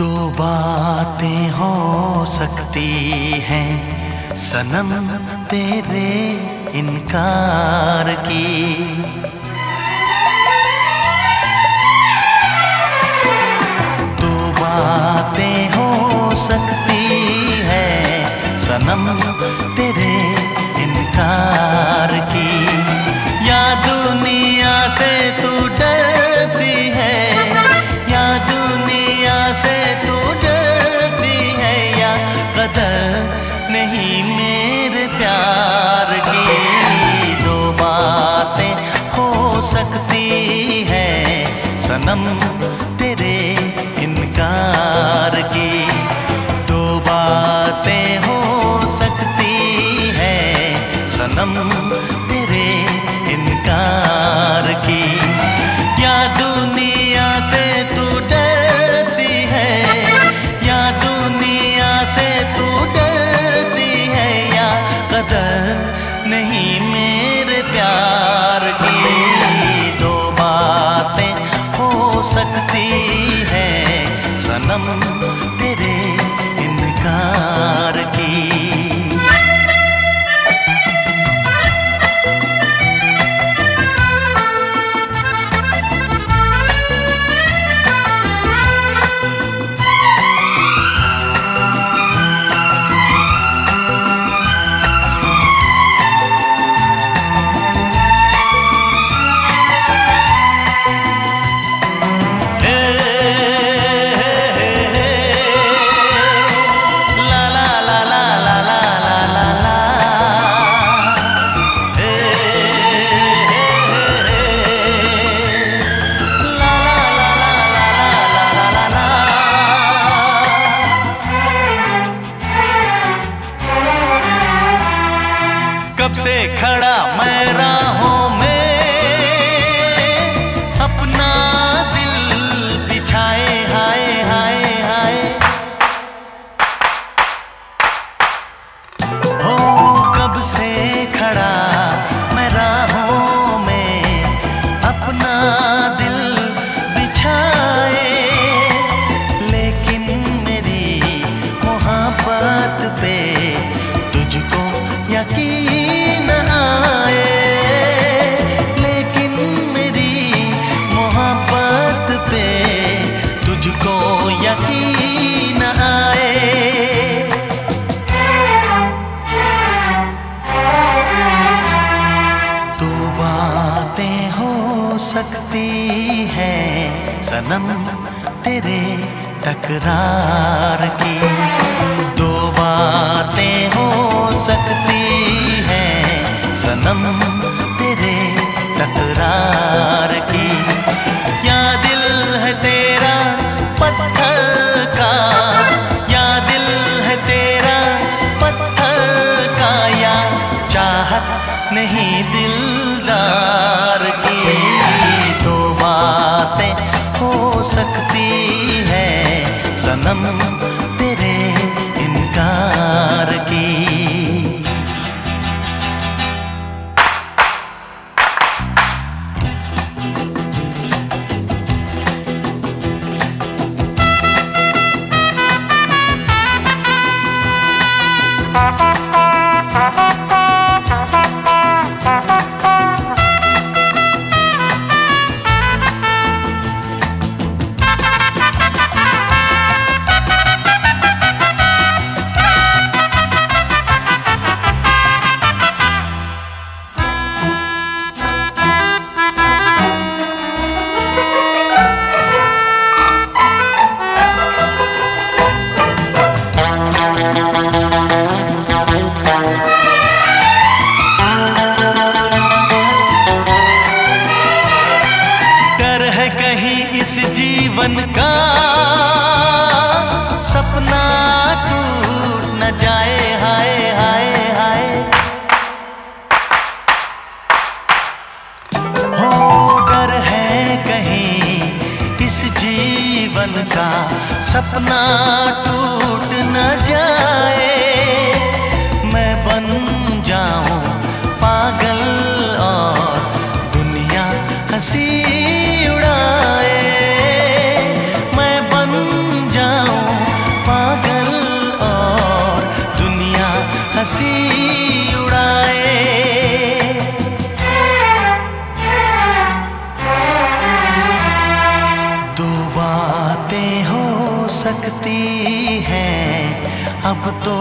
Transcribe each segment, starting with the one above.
दो बातें हो सकती हैं। सनम तेरे इनकार की। दो बातें हो सकती है। सनम तेरे इनकार ध्यानम् मैं हूँ होती है सनम तेरे तकरार की। दो बातें हो सकती है सनम तेरे तकरार की। या दिल है तेरा पत्थर का? या दिल है तेरा पत्थर का? या चाहत नहीं दिल टूट न जाए। सकती है। अब तो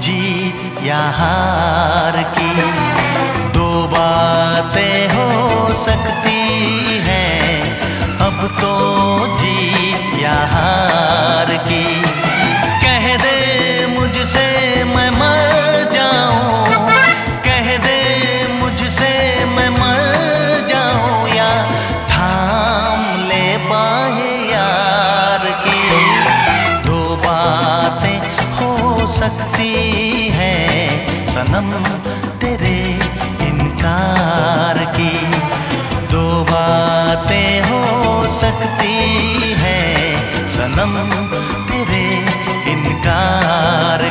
जीत या हार की। दो बातें हो सकती हैं। अब तो तेरे इनकार की दो बातें हो सकती हैं सनम तेरे इनकार